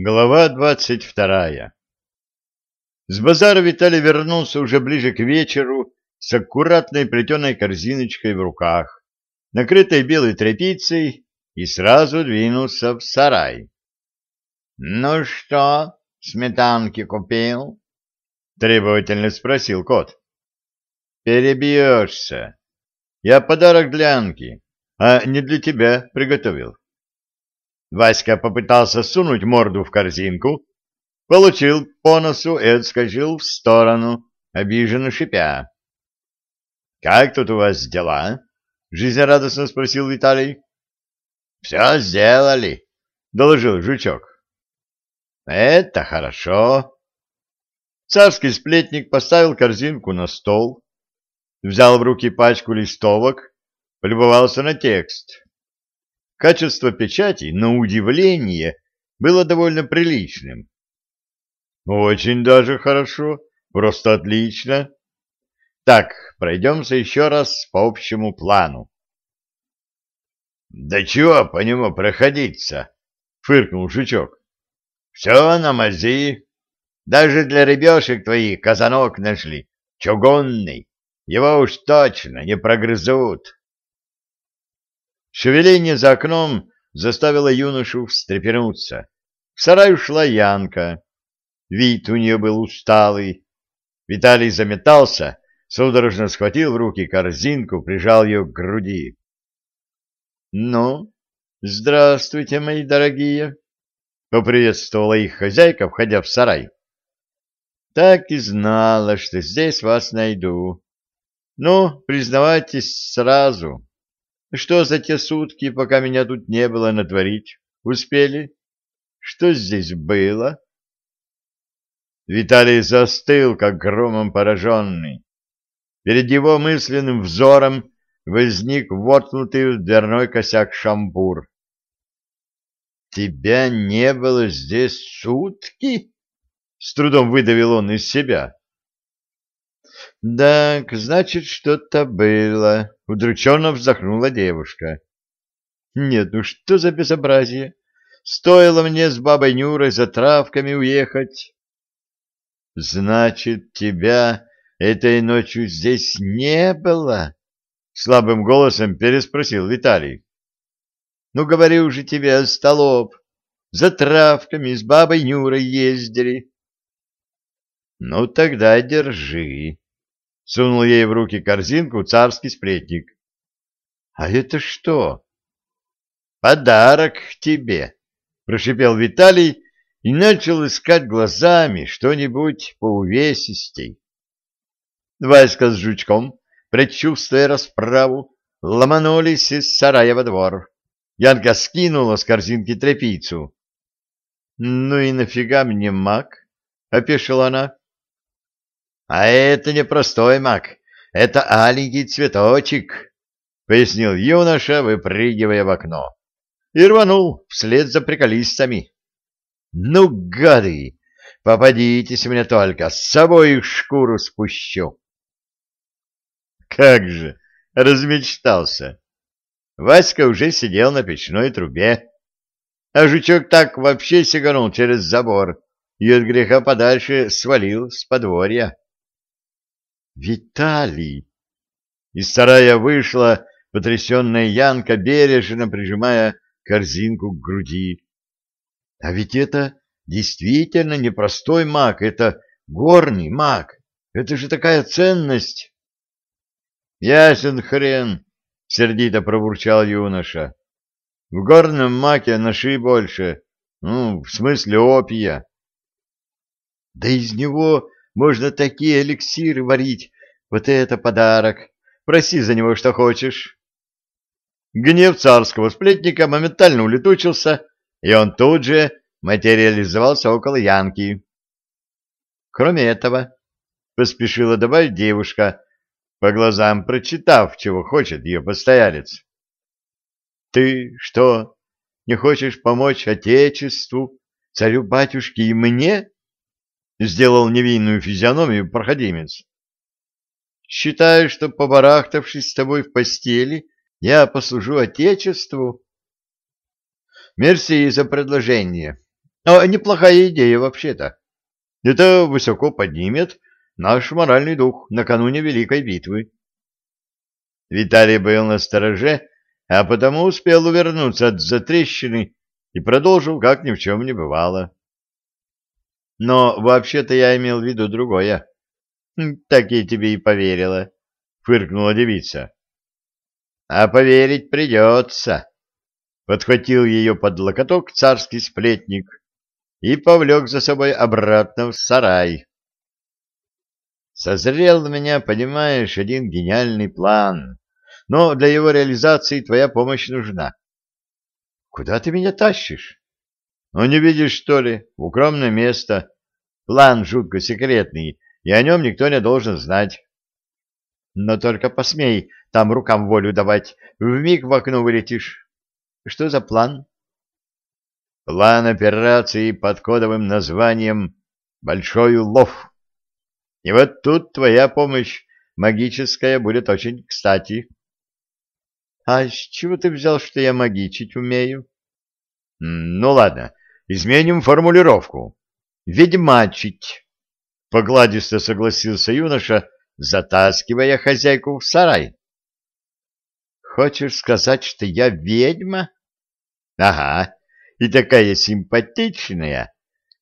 Глава двадцать вторая С базара Виталий вернулся уже ближе к вечеру с аккуратной плетеной корзиночкой в руках, накрытой белой тряпицей, и сразу двинулся в сарай. — Ну что, сметанки купил? — требовательно спросил кот. — Перебьешься. Я подарок для Анки, а не для тебя приготовил. Васька попытался сунуть морду в корзинку, получил по носу и отскочил в сторону, обиженно шипя. — Как тут у вас дела? — жизнерадостно спросил Виталий. — Все сделали, — доложил жучок. — Это хорошо. Царский сплетник поставил корзинку на стол, взял в руки пачку листовок, полюбовался на текст. Качество печати, на удивление, было довольно приличным. Очень даже хорошо, просто отлично. Так, пройдемся еще раз по общему плану. — Да чего по нему проходиться? — фыркнул Жучок. — Все на мази. Даже для рыбешек твоих казанок нашли. Чугунный. Его уж точно не прогрызут. Шевеление за окном заставило юношу встрепенуться. В сарай ушла Янка. Вид у нее был усталый. Виталий заметался, судорожно схватил в руки корзинку, прижал ее к груди. — Ну, здравствуйте, мои дорогие! — поприветствовала их хозяйка, входя в сарай. — Так и знала, что здесь вас найду. Ну, признавайтесь сразу. Что за те сутки, пока меня тут не было, натворить? Успели? Что здесь было? Виталий застыл, как громом пораженный. Перед его мысленным взором возник воткнутый в дверной косяк шампур. «Тебя не было здесь сутки?» — с трудом выдавил он из себя. «Так, значит, что-то было», — удрученно вздохнула девушка. «Нет, ну что за безобразие? Стоило мне с бабой Нюрой за травками уехать». «Значит, тебя этой ночью здесь не было?» — слабым голосом переспросил Виталий. «Ну, говорю же тебе, столоп, за травками с бабой Нюрой ездили». «Ну, тогда держи», Сунул ей в руки корзинку царский сплетник. — А это что? — Подарок тебе, — прошипел Виталий и начал искать глазами что-нибудь поувесистей. Васька с жучком, предчувствуя расправу, ломанулись из сарая во двор. Янка скинула с корзинки тряпицу. — Ну и нафига мне маг? — опешила она. — А это не простой мак, это аленький цветочек, — пояснил юноша, выпрыгивая в окно, и рванул вслед за приколистами. — Ну, гады, попадитесь мне только, с собой их шкуру спущу. Как же, размечтался. Васька уже сидел на печной трубе, а жучок так вообще сиганул через забор и от греха подальше свалил с подворья. Виталий! Из сарая вышла потрясенная Янка, бережно прижимая корзинку к груди. А ведь это действительно не простой маг, это горный маг. Это же такая ценность. Ясен хрен, сердито пробурчал юноша. В горном маке наши больше, ну, в смысле опия. Да из него можно такие эликсиры варить. Вот это подарок. Проси за него, что хочешь. Гнев царского сплетника моментально улетучился, и он тут же материализовался около Янки. Кроме этого, поспешила добавить девушка, по глазам прочитав, чего хочет ее постоялец. «Ты что, не хочешь помочь Отечеству, царю-батюшке и мне?» Сделал невинную физиономию проходимец. Считаю, что, побарахтавшись с тобой в постели, я послужу Отечеству? Мерси за предложение. А неплохая идея вообще-то. Это высоко поднимет наш моральный дух накануне Великой битвы. Виталий был на стороже, а потому успел увернуться от затрещины и продолжил, как ни в чем не бывало. Но вообще-то я имел в виду другое. — Так я тебе и поверила, — фыркнула девица. — А поверить придется, — подхватил ее под локоток царский сплетник и повлек за собой обратно в сарай. Созрел у меня, понимаешь, один гениальный план, но для его реализации твоя помощь нужна. — Куда ты меня тащишь? — Ну, не видишь, что ли, в укромное место. План жутко секретный, и о нем никто не должен знать. Но только посмей там рукам волю давать, вмиг в окно вылетишь. Что за план? План операции под кодовым названием «Большой улов». И вот тут твоя помощь магическая будет очень кстати. А с чего ты взял, что я магичить умею? Ну ладно, изменим формулировку. Ведьмачить. Погладисто согласился юноша, затаскивая хозяйку в сарай. Хочешь сказать, что я ведьма? Ага, и такая симпатичная,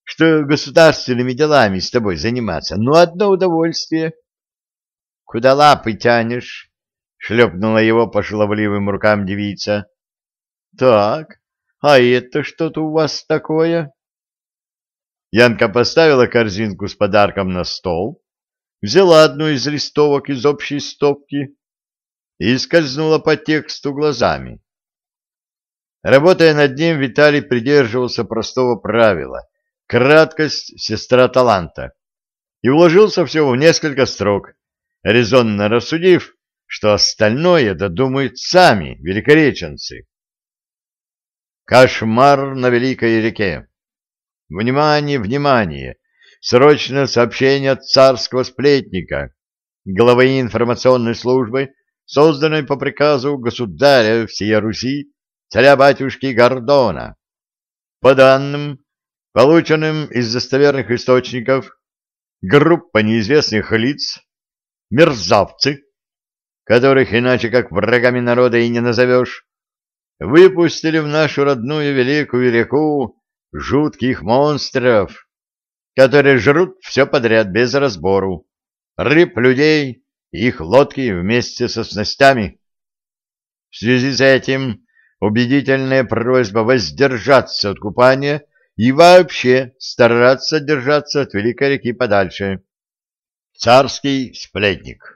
что государственными делами с тобой заниматься, ну, одно удовольствие. — Куда лапы тянешь? — шлепнула его по шаловливым рукам девица. — Так, а это что-то у вас такое? Янка поставила корзинку с подарком на стол, взяла одну из листовок из общей стопки и скользнула по тексту глазами. Работая над ним, Виталий придерживался простого правила — краткость — сестра таланта, и уложился всего в несколько строк, резонно рассудив, что остальное додумают сами великореченцы. Кошмар на Великой реке. Внимание, внимание! Срочное сообщение от царского сплетника, главы информационной службы, созданной по приказу государя всей Руси царя-батюшки Гордона. По данным, полученным из достоверных источников, группа неизвестных лиц, мерзавцы, которых иначе как врагами народа и не назовешь, выпустили в нашу родную великую реку жутких монстров, которые жрут все подряд без разбору, рыб, людей и их лодки вместе со снастями. В связи с этим убедительная просьба воздержаться от купания и вообще стараться держаться от Великой реки подальше. Царский сплетник.